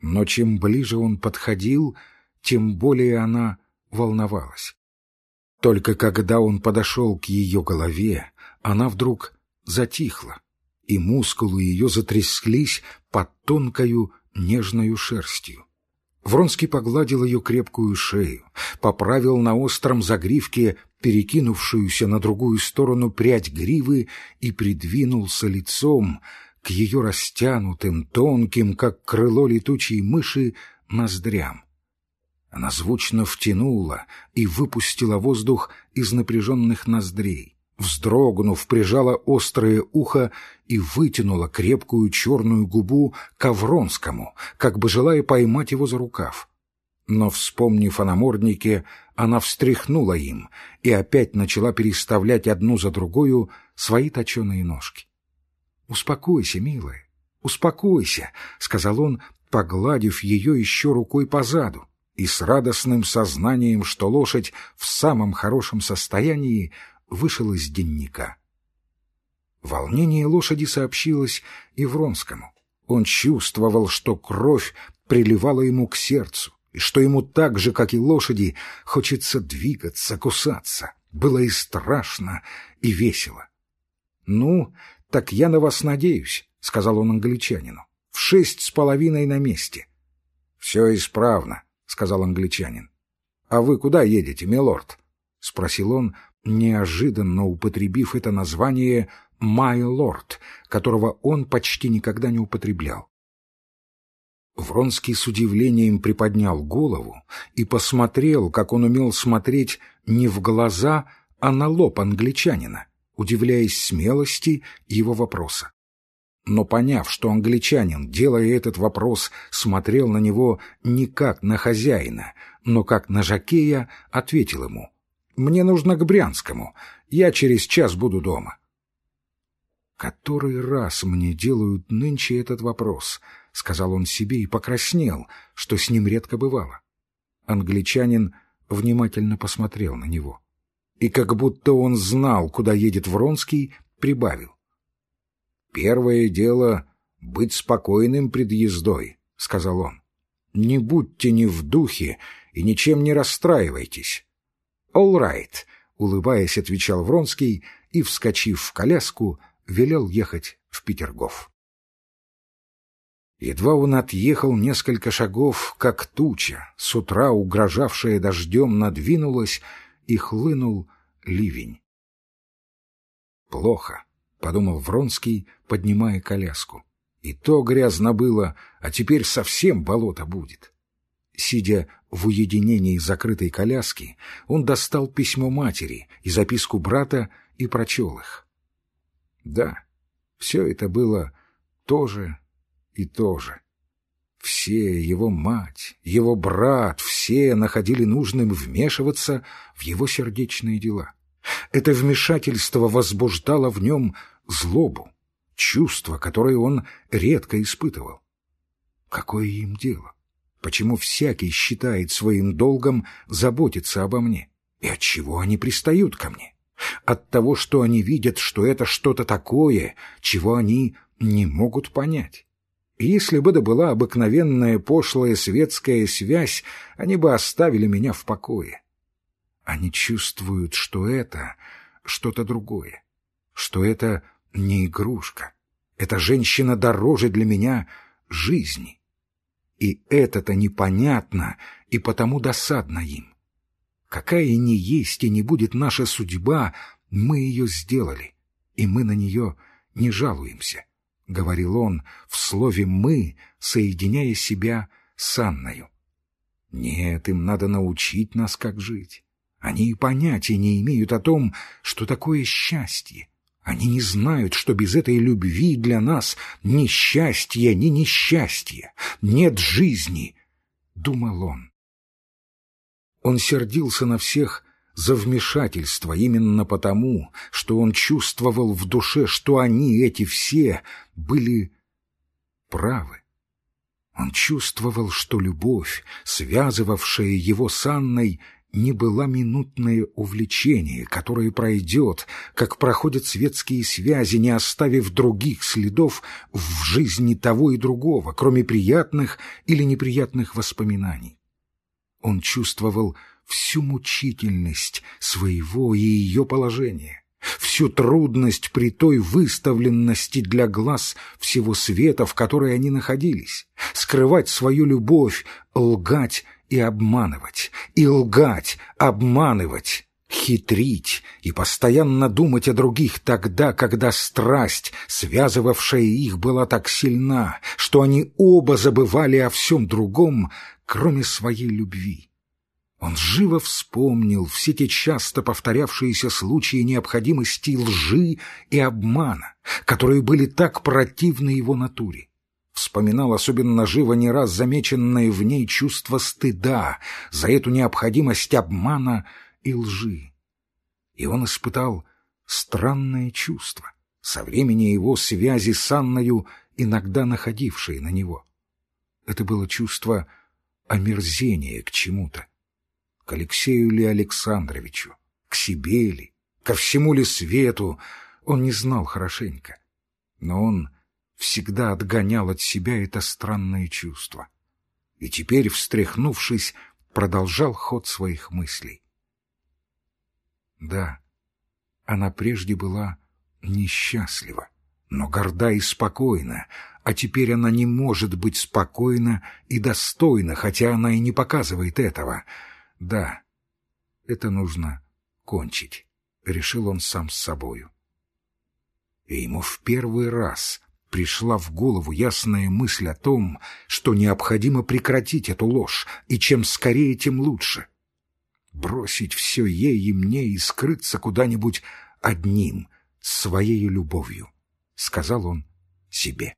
Но чем ближе он подходил, тем более она волновалась. Только когда он подошел к ее голове, она вдруг затихла, и мускулы ее затряслись под тонкою нежною шерстью. Вронский погладил ее крепкую шею, поправил на остром загривке перекинувшуюся на другую сторону прядь гривы и придвинулся лицом к ее растянутым, тонким, как крыло летучей мыши, ноздрям. Она звучно втянула и выпустила воздух из напряженных ноздрей. Вздрогнув, прижала острое ухо и вытянула крепкую черную губу к Авронскому, как бы желая поймать его за рукав. Но, вспомнив о наморднике, она встряхнула им и опять начала переставлять одну за другую свои точеные ножки. «Успокойся, милая, успокойся», — сказал он, погладив ее еще рукой по заду и с радостным сознанием, что лошадь в самом хорошем состоянии, вышел из денника. Волнение лошади сообщилось и Вронскому. Он чувствовал, что кровь приливала ему к сердцу, и что ему так же, как и лошади, хочется двигаться, кусаться. Было и страшно, и весело. «Ну, так я на вас надеюсь», — сказал он англичанину. «В шесть с половиной на месте». «Все исправно», — сказал англичанин. — А вы куда едете, милорд? — спросил он, неожиданно употребив это название «май лорд», которого он почти никогда не употреблял. Вронский с удивлением приподнял голову и посмотрел, как он умел смотреть не в глаза, а на лоб англичанина, удивляясь смелости его вопроса но поняв, что англичанин, делая этот вопрос, смотрел на него не как на хозяина, но как на жакея, ответил ему «Мне нужно к Брянскому, я через час буду дома». «Который раз мне делают нынче этот вопрос», — сказал он себе и покраснел, что с ним редко бывало. Англичанин внимательно посмотрел на него. И как будто он знал, куда едет Вронский, прибавил. «Первое дело — быть спокойным пред ездой», — сказал он. «Не будьте не в духе и ничем не расстраивайтесь». «All right», — улыбаясь, отвечал Вронский и, вскочив в коляску, велел ехать в Петергоф. Едва он отъехал несколько шагов, как туча, с утра угрожавшая дождем, надвинулась, и хлынул ливень. Плохо. — подумал Вронский, поднимая коляску. «И то грязно было, а теперь совсем болото будет». Сидя в уединении закрытой коляски, он достал письмо матери и записку брата и прочел их. Да, все это было то же и то же. Все, его мать, его брат, все находили нужным вмешиваться в его сердечные дела. Это вмешательство возбуждало в нем злобу, чувство, которое он редко испытывал. Какое им дело? Почему всякий считает своим долгом заботиться обо мне? И от чего они пристают ко мне? От того, что они видят, что это что-то такое, чего они не могут понять. Если бы это была обыкновенная пошлая светская связь, они бы оставили меня в покое. Они чувствуют, что это что-то другое, что это не игрушка. Эта женщина дороже для меня жизни. И это-то непонятно и потому досадно им. Какая ни есть и не будет наша судьба, мы ее сделали, и мы на нее не жалуемся, — говорил он в слове «мы», соединяя себя с Анною. Нет, им надо научить нас, как жить. Они и понятия не имеют о том, что такое счастье. Они не знают, что без этой любви для нас ни счастья, ни несчастья, нет жизни, — думал он. Он сердился на всех за вмешательство именно потому, что он чувствовал в душе, что они, эти все, были правы. Он чувствовал, что любовь, связывавшая его с Анной, не была минутное увлечение, которое пройдет, как проходят светские связи, не оставив других следов в жизни того и другого, кроме приятных или неприятных воспоминаний. Он чувствовал всю мучительность своего и ее положения, всю трудность при той выставленности для глаз всего света, в которой они находились, скрывать свою любовь, лгать и обманывать, и лгать, обманывать, хитрить и постоянно думать о других тогда, когда страсть, связывавшая их, была так сильна, что они оба забывали о всем другом, кроме своей любви. Он живо вспомнил все те часто повторявшиеся случаи необходимости лжи и обмана, которые были так противны его натуре. Вспоминал особенно живо не раз замеченное в ней чувство стыда за эту необходимость обмана и лжи. И он испытал странное чувство, со времени его связи с Анною, иногда находившее на него. Это было чувство омерзения к чему-то, к Алексею ли Александровичу, к себе ли, ко всему ли свету, он не знал хорошенько. Но он всегда отгонял от себя это странное чувство. И теперь, встряхнувшись, продолжал ход своих мыслей. Да, она прежде была несчастлива, но горда и спокойна, а теперь она не может быть спокойна и достойна, хотя она и не показывает этого — да, это нужно кончить, — решил он сам с собою. И ему в первый раз пришла в голову ясная мысль о том, что необходимо прекратить эту ложь, и чем скорее, тем лучше. Бросить все ей и мне и скрыться куда-нибудь одним, своей любовью, — сказал он себе.